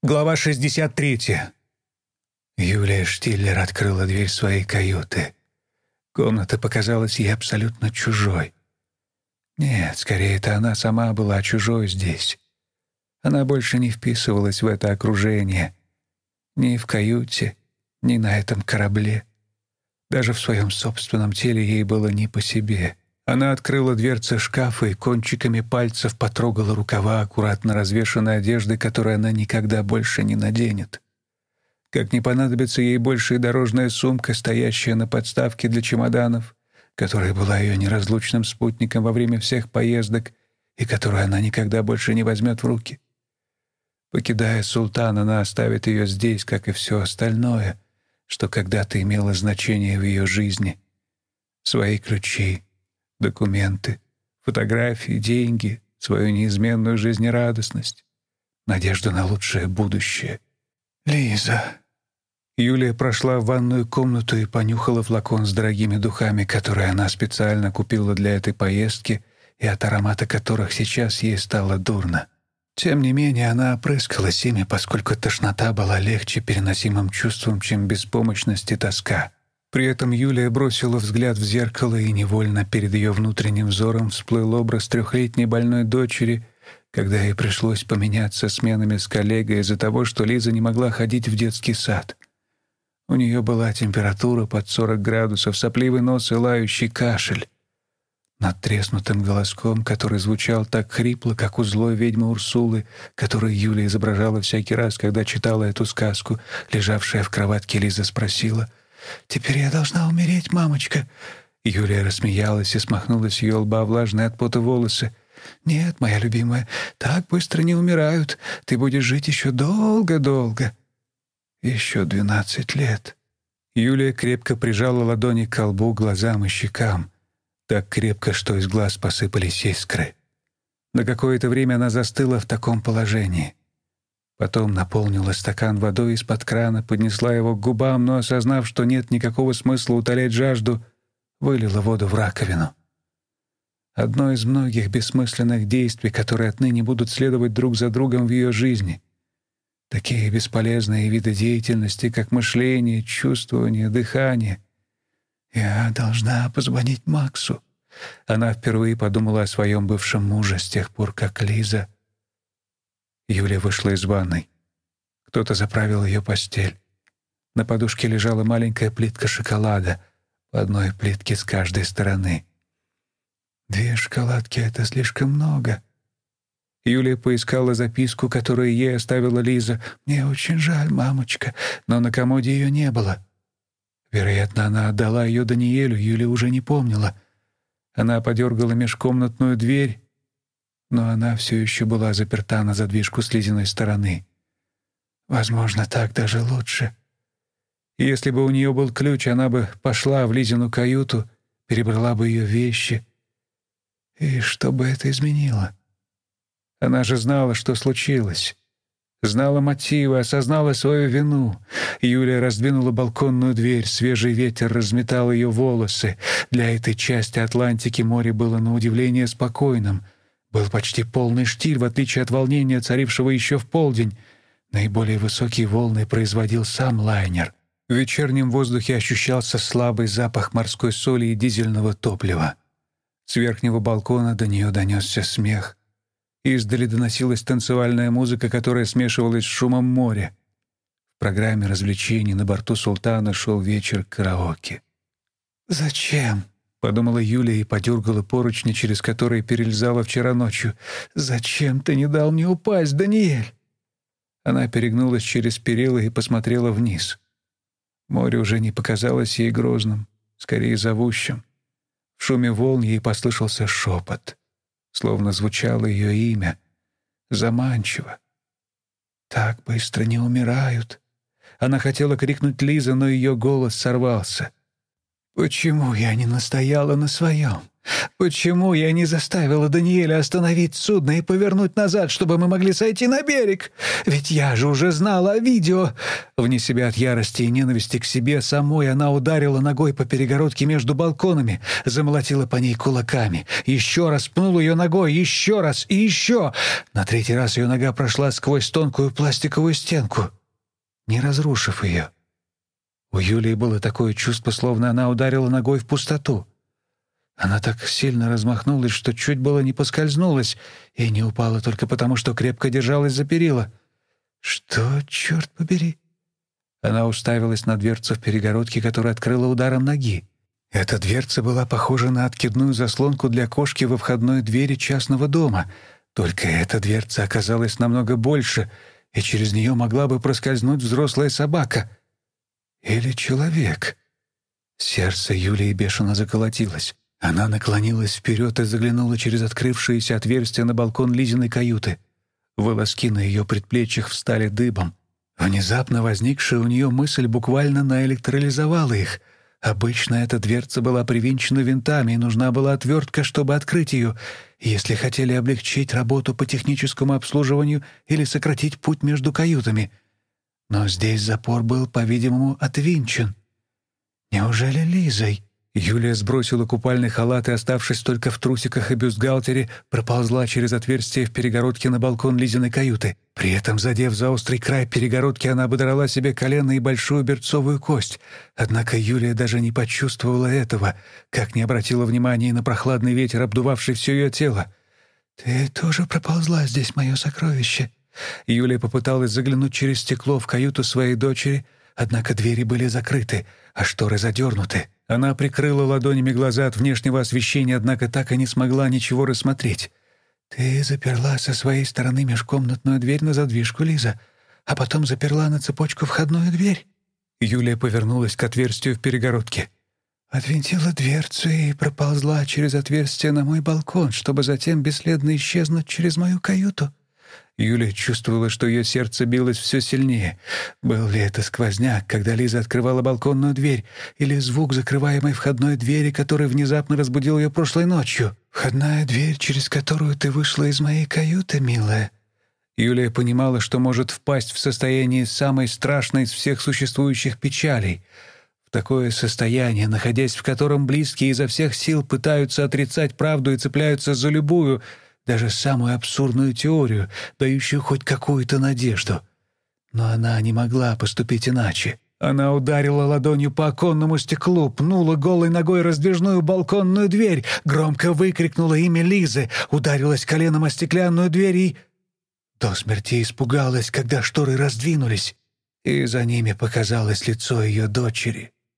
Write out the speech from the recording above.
Глава 63. Юлия Штиллер открыла дверь своей каюты. Комната показалась ей абсолютно чужой. Нет, скорее, это она сама была чужой здесь. Она больше не вписывалась в это окружение. Ни в каюте, ни на этом корабле. Даже в своем собственном теле ей было не по себе — она открыла дверцы шкафа и кончиками пальцев потрогала рукава аккуратно развешанной одежды, которую она никогда больше не наденет. Как не понадобится ей больше и дорожная сумка, стоящая на подставке для чемоданов, которая была ее неразлучным спутником во время всех поездок и которую она никогда больше не возьмет в руки. Покидая султана, она оставит ее здесь, как и все остальное, что когда-то имело значение в ее жизни. Свои ключи, документы, фотографии, деньги, свою неизменную жизнерадостность, надежду на лучшее будущее. «Лиза!» Юлия прошла в ванную комнату и понюхала флакон с дорогими духами, которые она специально купила для этой поездки и от аромата которых сейчас ей стало дурно. Тем не менее, она опрыскалась ими, поскольку тошнота была легче переносимым чувством, чем беспомощность и тоска. При этом Юлия бросила взгляд в зеркало, и невольно перед ее внутренним взором всплыл образ трехлетней больной дочери, когда ей пришлось поменяться сменами с коллегой из-за того, что Лиза не могла ходить в детский сад. У нее была температура под 40 градусов, сопливый нос и лающий кашель. Над треснутым голоском, который звучал так хрипло, как у злой ведьмы Урсулы, которую Юлия изображала всякий раз, когда читала эту сказку, лежавшая в кроватке Лиза спросила — Теперь я должна умереть, мамочка». Юлия рассмеялась и смахнула с ее лба влажные от пота волосы. «Нет, моя любимая, так быстро не умирают. Ты будешь жить еще долго-долго». «Еще двенадцать лет». Юлия крепко прижала ладони к колбу, глазам и щекам. Так крепко, что из глаз посыпались искры. На какое-то время она застыла в таком положении. Потом наполнила стакан водой из-под крана, поднесла его к губам, но, осознав, что нет никакого смысла утолять жажду, вылила воду в раковину. Одно из многих бессмысленных действий, которые отныне будут следовать друг за другом в ее жизни. Такие бесполезные виды деятельности, как мышление, чувствование, дыхание. «Я должна позвонить Максу». Она впервые подумала о своем бывшем муже с тех пор, как Лиза Юля вышла из ванной. Кто-то заправил ее постель. На подушке лежала маленькая плитка шоколада, по одной плитке с каждой стороны. Две шоколадки — это слишком много. Юлия поискала записку, которую ей оставила Лиза. «Мне очень жаль, мамочка, но на комоде ее не было». Вероятно, она отдала ее Даниэлю, Юля уже не помнила. Она подергала межкомнатную дверь но она все еще была заперта на задвижку с Лизиной стороны. Возможно, так даже лучше. Если бы у нее был ключ, она бы пошла в Лизину каюту, перебрала бы ее вещи. И что бы это изменило? Она же знала, что случилось. Знала мотивы, осознала свою вину. Юлия раздвинула балконную дверь, свежий ветер разметал ее волосы. Для этой части Атлантики море было на удивление спокойным — был почти полный штиль, в отличие от волнения, царившего еще в полдень. Наиболее высокие волны производил сам лайнер. В вечернем воздухе ощущался слабый запах морской соли и дизельного топлива. С верхнего балкона до нее донесся смех. Издали доносилась танцевальная музыка, которая смешивалась с шумом моря. В программе развлечений на борту «Султана» шел вечер караоке. «Зачем?» — подумала Юлия и подергала поручни, через которые перелезала вчера ночью. «Зачем ты не дал мне упасть, Даниэль?» Она перегнулась через перила и посмотрела вниз. Море уже не показалось ей грозным, скорее зовущим. В шуме волн ей послышался шепот, словно звучало ее имя. Заманчиво. «Так быстро не умирают». Она хотела крикнуть Лиза, но ее голос сорвался — Почему я не настояла на своем? Почему я не заставила Даниэля остановить судно и повернуть назад, чтобы мы могли сойти на берег? Ведь я же уже знала о видео!» Вне себя от ярости и ненависти к себе самой она ударила ногой по перегородке между балконами, замолотила по ней кулаками, еще раз пнула ее ногой, еще раз и еще. На третий раз ее нога прошла сквозь тонкую пластиковую стенку, не разрушив ее. У Юлии было такое чувство, словно она ударила ногой в пустоту. Она так сильно размахнулась, что чуть было не поскользнулась и не упала только потому, что крепко держалась за перила. «Что, черт побери?» Она уставилась на дверцу в перегородке, которую открыла ударом ноги. Эта дверца была похожа на откидную заслонку для кошки во входной двери частного дома, только эта дверца оказалась намного больше, и через нее могла бы проскользнуть взрослая собака. Или человек. Сердце Юлии бешено заколотилось. Она наклонилась вперед и заглянула через открывшееся отверстие на балкон Лизиной каюты. Волоски на ее предплечьях встали дыбом. Внезапно возникшая у нее мысль буквально наэлектролизовала их. Обычно эта дверца была привинчена винтами, и нужна была отвертка, чтобы открыть ее, если хотели облегчить работу по техническому обслуживанию или сократить путь между каютами. Но здесь запор был, по-видимому, отвинчен. Неужели Лизой? Юлия сбросила купальный халат и, оставшись только в трусиках и бюстгальтере, проползла через отверстие в перегородке на балкон Лизиной каюты. При этом, задев за острый край перегородки, она ободрала себе колено и большую берцовую кость. Однако Юлия даже не почувствовала этого, как не обратила внимания на прохладный ветер, обдувавший все ее тело. «Ты тоже проползла здесь, мое сокровище?» Юлия попыталась заглянуть через стекло в каюту своей дочери, однако двери были закрыты, а шторы задернуты. Она прикрыла ладонями глаза от внешнего освещения, однако так и не смогла ничего рассмотреть. «Ты заперла со своей стороны межкомнатную дверь на задвижку, Лиза, а потом заперла на цепочку входную дверь?» Юлия повернулась к отверстию в перегородке. «Отвинтила дверцу и проползла через отверстие на мой балкон, чтобы затем бесследно исчезнуть через мою каюту». Юлия чувствовала, что ее сердце билось все сильнее. Был ли это сквозняк, когда Лиза открывала балконную дверь, или звук закрываемой входной двери, который внезапно разбудил ее прошлой ночью? «Входная дверь, через которую ты вышла из моей каюты, милая». Юлия понимала, что может впасть в состояние самой страшной из всех существующих печалей — в такое состояние, находясь в котором близкие изо всех сил пытаются отрицать правду и цепляются за любую, даже самую абсурдную теорию, дающую хоть какую-то надежду. Но она не могла поступить иначе. Она ударила ладонью по оконному стеклу, пнула голой ногой раздвижную балконную дверь, громко выкрикнула имя Лизы, ударилась коленом о стеклянную дверь и... До смерти испугалась, когда шторы раздвинулись, и за ними показалось лицо ее дочери.